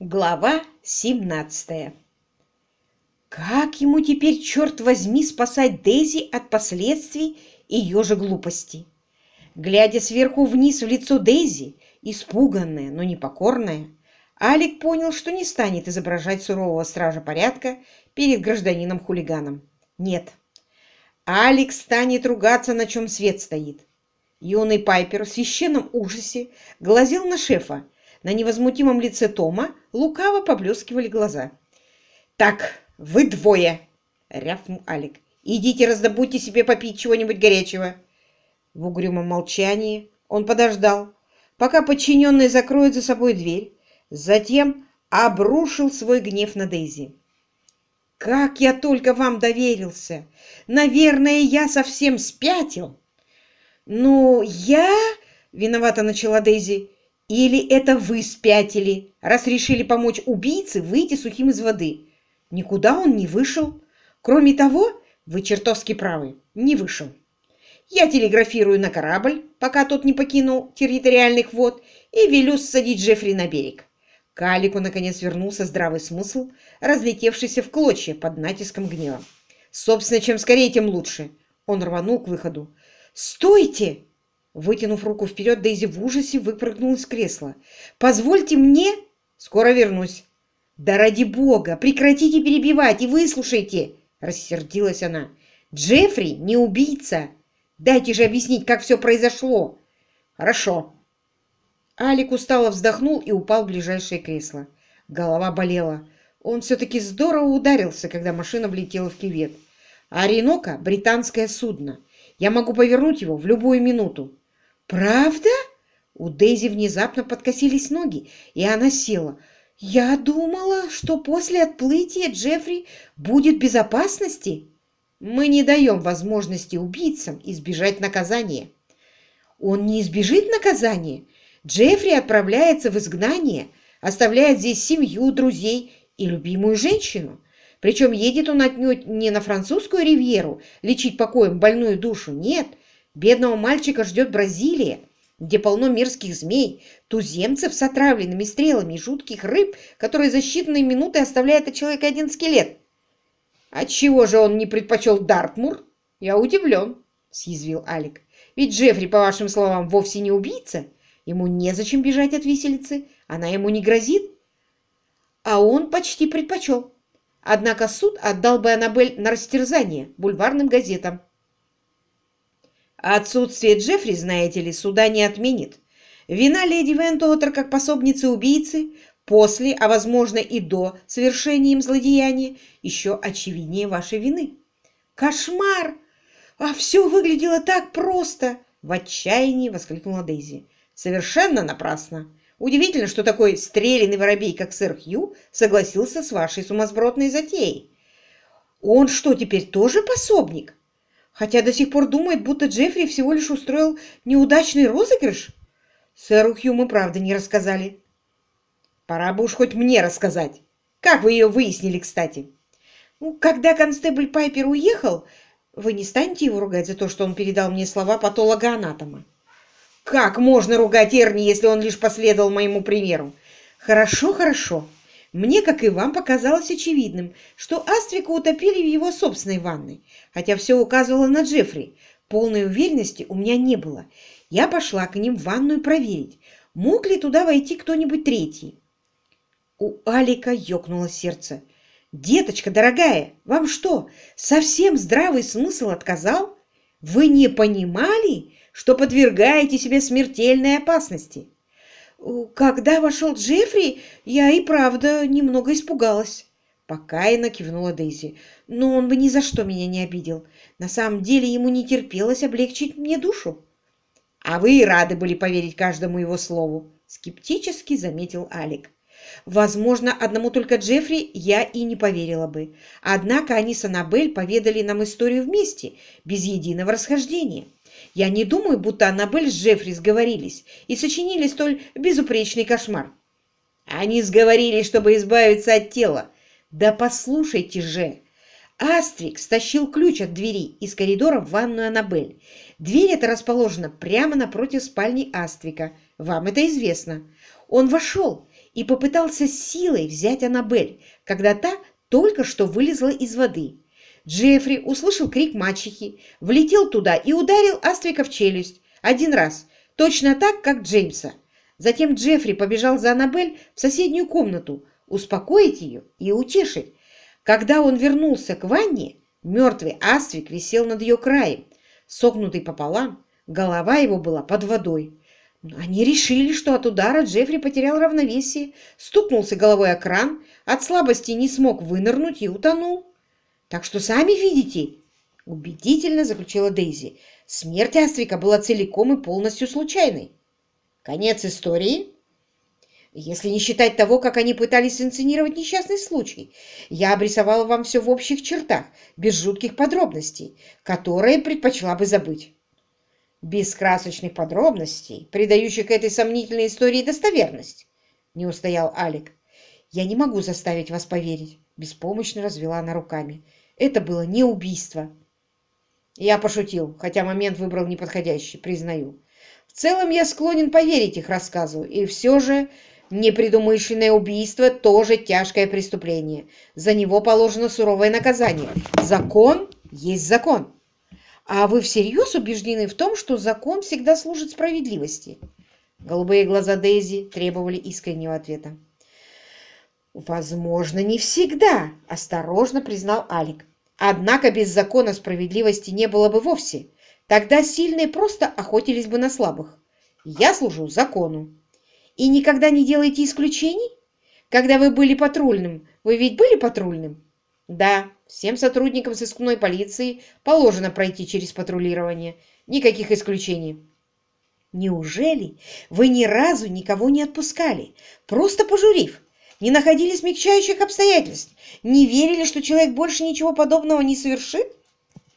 Глава 17 Как ему теперь, черт возьми, спасать Дейзи от последствий ее же глупости? Глядя сверху вниз в лицо Дейзи, испуганная, но непокорная, Алик понял, что не станет изображать сурового стража порядка перед гражданином-хулиганом. Нет, Алик станет ругаться, на чем свет стоит. Юный Пайпер в священном ужасе глазел на шефа, на невозмутимом лице Тома лукаво поблескивали глаза. «Так, вы двое!» — рявкнул Алик. «Идите раздобудьте себе попить чего-нибудь горячего!» В угрюмом молчании он подождал, пока подчиненные закроют за собой дверь, затем обрушил свой гнев на Дейзи. «Как я только вам доверился! Наверное, я совсем спятил!» «Ну, я...» — виновата начала Дейзи. Или это вы спятили, раз решили помочь убийце выйти сухим из воды? Никуда он не вышел. Кроме того, вы чертовски правы, не вышел. Я телеграфирую на корабль, пока тот не покинул территориальных вод, и велю садить Джеффри на берег. Калику, наконец, вернулся здравый смысл, разлетевшийся в клочья под натиском гнева. Собственно, чем скорее, тем лучше. Он рванул к выходу. «Стойте!» Вытянув руку вперед, Дейзи в ужасе выпрыгнула из кресла. «Позвольте мне...» «Скоро вернусь». «Да ради бога! Прекратите перебивать и выслушайте!» Рассердилась она. «Джеффри не убийца! Дайте же объяснить, как все произошло!» «Хорошо». Алик устало вздохнул и упал в ближайшее кресло. Голова болела. Он все-таки здорово ударился, когда машина влетела в кювет. Оренока — британское судно. Я могу повернуть его в любую минуту. «Правда?» У Дейзи внезапно подкосились ноги, и она села. «Я думала, что после отплытия Джеффри будет безопасности. Мы не даем возможности убийцам избежать наказания». «Он не избежит наказания. Джеффри отправляется в изгнание, оставляет здесь семью, друзей и любимую женщину. Причем едет он отнюдь не на французскую ривьеру лечить покоем больную душу, нет, Бедного мальчика ждет Бразилия, где полно мирских змей, туземцев с отравленными стрелами и жутких рыб, которые за считанные минуты оставляют от человека один скелет. Отчего же он не предпочел Дартмур? Я удивлен, съязвил Алик. Ведь Джеффри, по вашим словам, вовсе не убийца. Ему незачем бежать от виселицы, она ему не грозит. А он почти предпочел. Однако суд отдал бы Аннабель на растерзание бульварным газетам. Отсутствие Джеффри, знаете ли, суда не отменит. Вина леди Вентуотер как пособницы убийцы после, а возможно и до совершения им злодеяния, еще очевиднее вашей вины. Кошмар! А все выглядело так просто! В отчаянии воскликнула Дейзи. Совершенно напрасно. Удивительно, что такой стрелянный воробей, как сэр Хью, согласился с вашей сумасбродной затеей. Он что, теперь тоже пособник? Хотя до сих пор думает, будто Джеффри всего лишь устроил неудачный розыгрыш? Сэру Хью мы правда не рассказали. Пора бы уж хоть мне рассказать. Как вы ее выяснили, кстати? Ну, когда констебль Пайпер уехал, вы не станете его ругать за то, что он передал мне слова патолога-анатома? Как можно ругать Эрни, если он лишь последовал моему примеру? Хорошо, хорошо. Мне, как и вам, показалось очевидным, что Аствика утопили в его собственной ванной, хотя все указывало на Джеффри. Полной уверенности у меня не было. Я пошла к ним в ванную проверить, мог ли туда войти кто-нибудь третий. У Алика ёкнуло сердце. «Деточка дорогая, вам что, совсем здравый смысл отказал? Вы не понимали, что подвергаете себе смертельной опасности?» «Когда вошел Джеффри, я и правда немного испугалась». Покаянно кивнула Дейзи. «Но он бы ни за что меня не обидел. На самом деле ему не терпелось облегчить мне душу». «А вы и рады были поверить каждому его слову», — скептически заметил Алик. «Возможно, одному только Джеффри я и не поверила бы. Однако они с Аннабель поведали нам историю вместе, без единого расхождения». Я не думаю, будто Аннабель с Джеффри сговорились и сочинили столь безупречный кошмар. Они сговорились, чтобы избавиться от тела. Да послушайте же! Астрик стащил ключ от двери из коридора в ванную Аннабель. Дверь эта расположена прямо напротив спальни Астрика. Вам это известно. Он вошел и попытался силой взять Аннабель, когда та только что вылезла из воды. Джеффри услышал крик мачехи, влетел туда и ударил Аствика в челюсть один раз, точно так, как Джеймса. Затем Джеффри побежал за Аннабель в соседнюю комнату, успокоить ее и утешить. Когда он вернулся к ванне, мертвый Аствик висел над ее краем, согнутый пополам, голова его была под водой. Они решили, что от удара Джеффри потерял равновесие, стукнулся головой о кран, от слабости не смог вынырнуть и утонул. Так что сами видите, убедительно заключила Дейзи, смерть Аствика была целиком и полностью случайной. Конец истории? Если не считать того, как они пытались инсценировать несчастный случай, я обрисовала вам все в общих чертах, без жутких подробностей, которые предпочла бы забыть без красочных подробностей, придающих этой сомнительной истории достоверность, не устоял Алик. Я не могу заставить вас поверить, беспомощно развела она руками. Это было не убийство. Я пошутил, хотя момент выбрал неподходящий, признаю. В целом я склонен поверить их рассказу, и все же непредумышленное убийство тоже тяжкое преступление. За него положено суровое наказание. Закон есть закон. А вы всерьез убеждены в том, что закон всегда служит справедливости? Голубые глаза Дейзи требовали искреннего ответа. «Возможно, не всегда», – осторожно признал Алик. «Однако без закона справедливости не было бы вовсе. Тогда сильные просто охотились бы на слабых. Я служу закону. И никогда не делаете исключений? Когда вы были патрульным, вы ведь были патрульным? Да, всем сотрудникам сыскной полиции положено пройти через патрулирование. Никаких исключений. Неужели вы ни разу никого не отпускали, просто пожурив? Не находили смягчающих обстоятельств? Не верили, что человек больше ничего подобного не совершит?